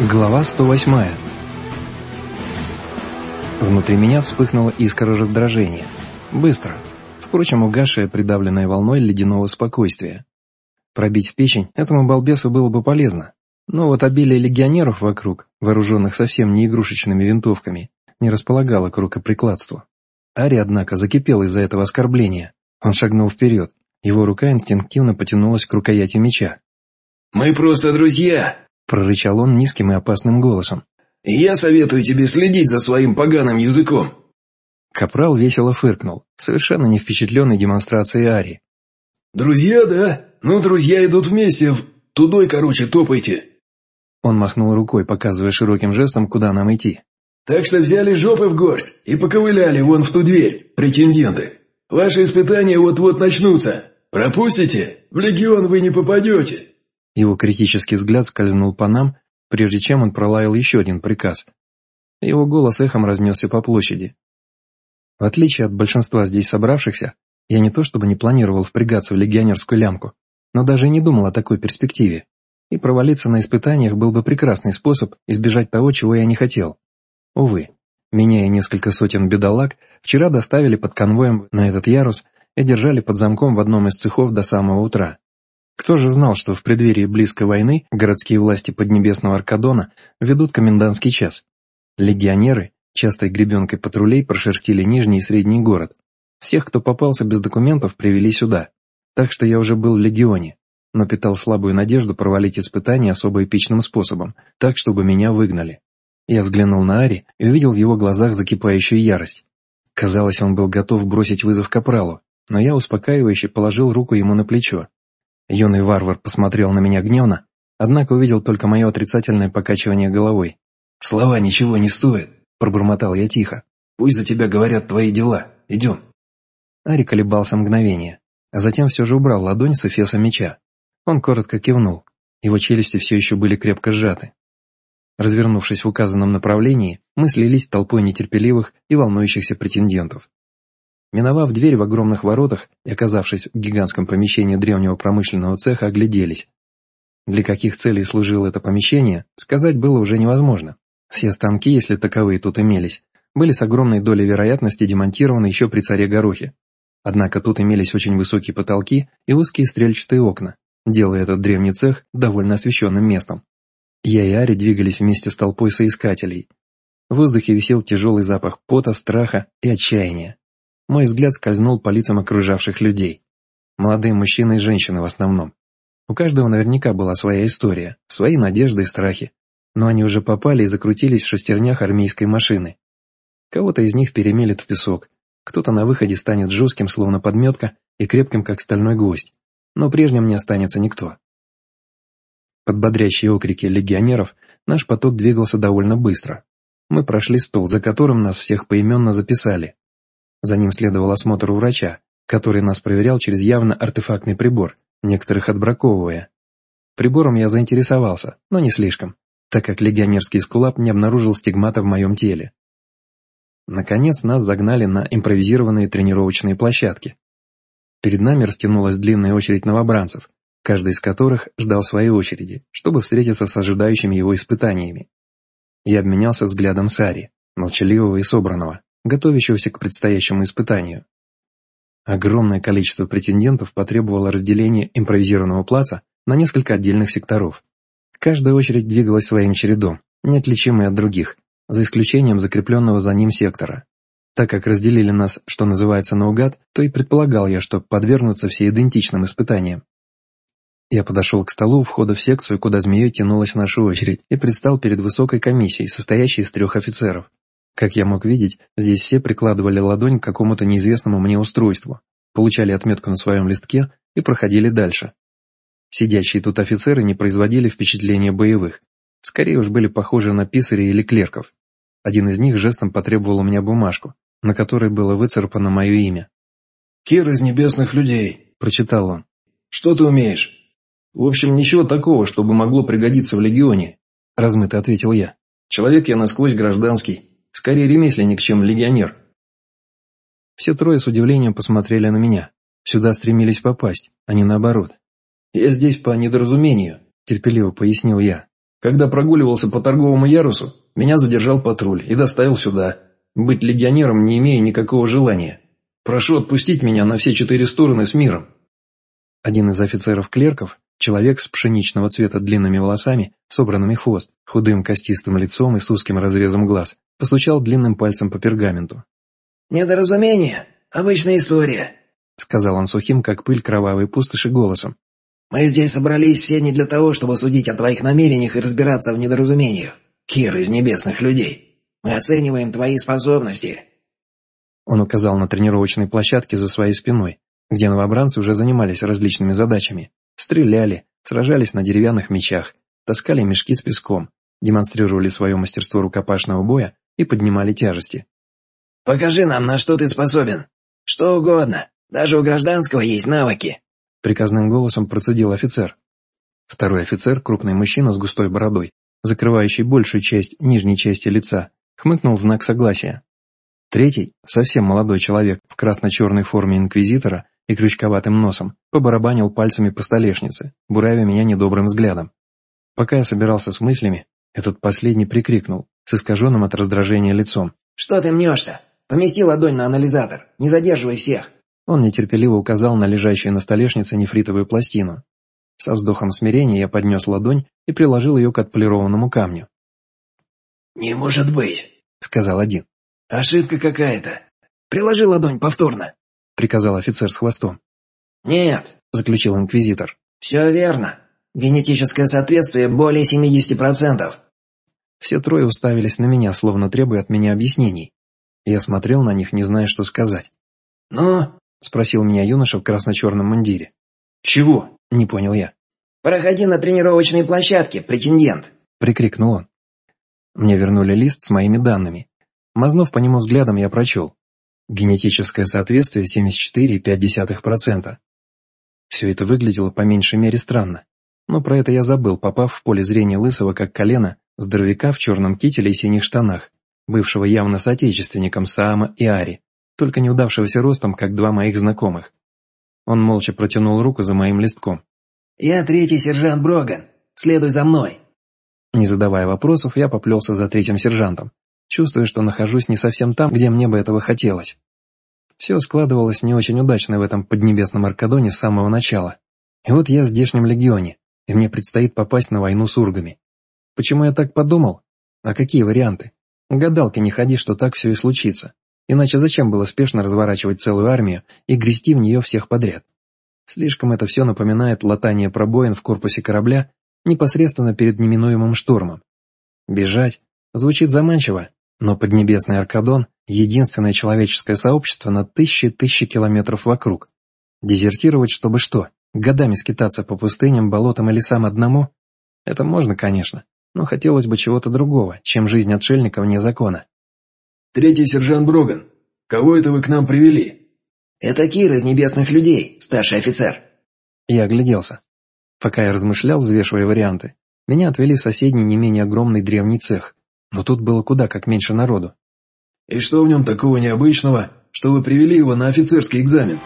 Глава 108 Внутри меня вспыхнула искра раздражения. Быстро. Впрочем, угасшая, придавленная волной ледяного спокойствия. Пробить в печень этому балбесу было бы полезно. Но вот обилие легионеров вокруг, вооруженных совсем не игрушечными винтовками, не располагало к рукоприкладству. Ари, однако, закипел из-за этого оскорбления. Он шагнул вперед. Его рука инстинктивно потянулась к рукояти меча. «Мы просто друзья!» – прорычал он низким и опасным голосом. «Я советую тебе следить за своим поганым языком!» Капрал весело фыркнул, совершенно не впечатленный демонстрацией Ари. «Друзья, да? Ну, друзья идут вместе, в... тудой, короче, топайте!» Он махнул рукой, показывая широким жестом, куда нам идти. «Так что взяли жопы в горсть и поковыляли вон в ту дверь, претенденты. Ваши испытания вот-вот начнутся. Пропустите? В легион вы не попадете!» Его критический взгляд скользнул по нам, прежде чем он пролаял еще один приказ. Его голос эхом разнесся по площади. В отличие от большинства здесь собравшихся, я не то чтобы не планировал впрягаться в легионерскую лямку, но даже не думал о такой перспективе. И провалиться на испытаниях был бы прекрасный способ избежать того, чего я не хотел. Увы, меня и несколько сотен бедолаг вчера доставили под конвоем на этот ярус и держали под замком в одном из цехов до самого утра. Кто же знал, что в преддверии близкой войны городские власти Поднебесного Аркадона ведут комендантский час? Легионеры, частой гребенкой патрулей, прошерстили Нижний и Средний город. Всех, кто попался без документов, привели сюда. Так что я уже был в легионе, но питал слабую надежду провалить испытание особо эпичным способом, так, чтобы меня выгнали. Я взглянул на Ари и увидел в его глазах закипающую ярость. Казалось, он был готов бросить вызов Капралу, но я успокаивающе положил руку ему на плечо. Юный варвар посмотрел на меня гневно, однако увидел только мое отрицательное покачивание головой. «Слова ничего не стоят», – пробормотал я тихо. «Пусть за тебя говорят твои дела. Идем». Ари колебался мгновение, а затем все же убрал ладонь с эфеса меча. Он коротко кивнул. Его челюсти все еще были крепко сжаты. Развернувшись в указанном направлении, мы слились с толпой нетерпеливых и волнующихся претендентов. Миновав дверь в огромных воротах и оказавшись в гигантском помещении древнего промышленного цеха, огляделись. Для каких целей служило это помещение, сказать было уже невозможно. Все станки, если таковые тут имелись, были с огромной долей вероятности демонтированы еще при царе Горохе. Однако тут имелись очень высокие потолки и узкие стрельчатые окна, делая этот древний цех довольно освещенным местом. Я и Ари двигались вместе с толпой соискателей. В воздухе висел тяжелый запах пота, страха и отчаяния. Мой взгляд скользнул по лицам окружавших людей. Молодые мужчины и женщины в основном. У каждого наверняка была своя история, свои надежды и страхи. Но они уже попали и закрутились в шестернях армейской машины. Кого-то из них перемелет в песок, кто-то на выходе станет жестким, словно подметка, и крепким, как стальной гвоздь. Но прежним не останется никто. Под бодрящие окрики легионеров наш поток двигался довольно быстро. Мы прошли стол, за которым нас всех поименно записали. За ним следовал осмотр у врача, который нас проверял через явно артефактный прибор, некоторых отбраковывая. Прибором я заинтересовался, но не слишком, так как легионерский скулап не обнаружил стигмата в моем теле. Наконец нас загнали на импровизированные тренировочные площадки. Перед нами растянулась длинная очередь новобранцев, каждый из которых ждал своей очереди, чтобы встретиться с ожидающими его испытаниями. Я обменялся взглядом с Ари, молчаливого и собранного готовящегося к предстоящему испытанию. Огромное количество претендентов потребовало разделения импровизированного плаца на несколько отдельных секторов. Каждая очередь двигалась своим чередом, неотличимой от других, за исключением закрепленного за ним сектора. Так как разделили нас, что называется, наугад, то и предполагал я, что подвергнутся все идентичным испытаниям. Я подошел к столу у входа в секцию, куда змеей тянулась наша очередь, и предстал перед высокой комиссией, состоящей из трех офицеров. Как я мог видеть, здесь все прикладывали ладонь к какому-то неизвестному мне устройству, получали отметку на своем листке и проходили дальше. Сидящие тут офицеры не производили впечатления боевых, скорее уж были похожи на писарей или клерков. Один из них жестом потребовал у меня бумажку, на которой было выцарапано мое имя. «Кир из небесных людей», — прочитал он. «Что ты умеешь?» «В общем, ничего такого, чтобы могло пригодиться в легионе», — размыто ответил я. «Человек я насквозь гражданский, Скорее ремесленник, чем легионер. Все трое с удивлением посмотрели на меня. Сюда стремились попасть, а не наоборот. «Я здесь по недоразумению», – терпеливо пояснил я. Когда прогуливался по торговому ярусу, меня задержал патруль и доставил сюда. Быть легионером не имею никакого желания. Прошу отпустить меня на все четыре стороны с миром». Один из офицеров-клерков, человек с пшеничного цвета длинными волосами, собранными хвост, худым костистым лицом и с узким разрезом глаз, постучал длинным пальцем по пергаменту. «Недоразумение. Обычная история», — сказал он сухим, как пыль кровавой пустоши, голосом. «Мы здесь собрались все не для того, чтобы судить о твоих намерениях и разбираться в недоразумениях. Кир из небесных людей. Мы оцениваем твои способности». Он указал на тренировочной площадке за своей спиной, где новобранцы уже занимались различными задачами. Стреляли, сражались на деревянных мечах, таскали мешки с песком, демонстрировали свое мастерство рукопашного боя и поднимали тяжести. «Покажи нам, на что ты способен. Что угодно. Даже у гражданского есть навыки», — приказным голосом процедил офицер. Второй офицер, крупный мужчина с густой бородой, закрывающий большую часть нижней части лица, хмыкнул в знак согласия. Третий, совсем молодой человек в красно-черной форме инквизитора и крючковатым носом, побарабанил пальцами по столешнице, буравя меня недобрым взглядом. Пока я собирался с мыслями, этот последний прикрикнул, с искаженным от раздражения лицом. «Что ты мнешься? Помести ладонь на анализатор, не задерживай всех!» Он нетерпеливо указал на лежащую на столешнице нефритовую пластину. Со вздохом смирения я поднес ладонь и приложил ее к отполированному камню. «Не может быть», — сказал один. «Ошибка какая-то. Приложи ладонь повторно», — приказал офицер с хвостом. «Нет», — заключил инквизитор. «Все верно. Генетическое соответствие более 70%. Все трое уставились на меня, словно требуя от меня объяснений. Я смотрел на них, не зная, что сказать. «Ну?» — спросил меня юноша в красно-черном мундире. «Чего?» — не понял я. «Проходи на тренировочной площадке, претендент!» — прикрикнул он. Мне вернули лист с моими данными. Мазнув по нему взглядом, я прочел. Генетическое соответствие 74,5%. Все это выглядело по меньшей мере странно. Но про это я забыл, попав в поле зрения Лысого как колено, здоровяка в черном кителе и синих штанах, бывшего явно соотечественником Саама и Ари, только неудавшегося ростом, как два моих знакомых. Он молча протянул руку за моим листком. «Я третий сержант Броган. Следуй за мной». Не задавая вопросов, я поплелся за третьим сержантом, чувствуя, что нахожусь не совсем там, где мне бы этого хотелось. Все складывалось не очень удачно в этом поднебесном Аркадоне с самого начала. И вот я в здешнем легионе, и мне предстоит попасть на войну с ургами. Почему я так подумал? А какие варианты? Гадалки не ходи, что так все и случится. Иначе зачем было спешно разворачивать целую армию и грести в нее всех подряд? Слишком это все напоминает латание пробоин в корпусе корабля непосредственно перед неминуемым штурмом. Бежать звучит заманчиво, но Поднебесный Аркадон — единственное человеческое сообщество на тысячи-тысячи километров вокруг. Дезертировать, чтобы что? Годами скитаться по пустыням, болотам и лесам одному? Это можно, конечно, но хотелось бы чего-то другого, чем жизнь отшельника вне закона. «Третий сержант Броган, кого это вы к нам привели?» «Это Кир из небесных людей, старший офицер». Я огляделся. Пока я размышлял, взвешивая варианты, меня отвели в соседний не менее огромный древний цех, но тут было куда как меньше народу. «И что в нем такого необычного, что вы привели его на офицерский экзамен?»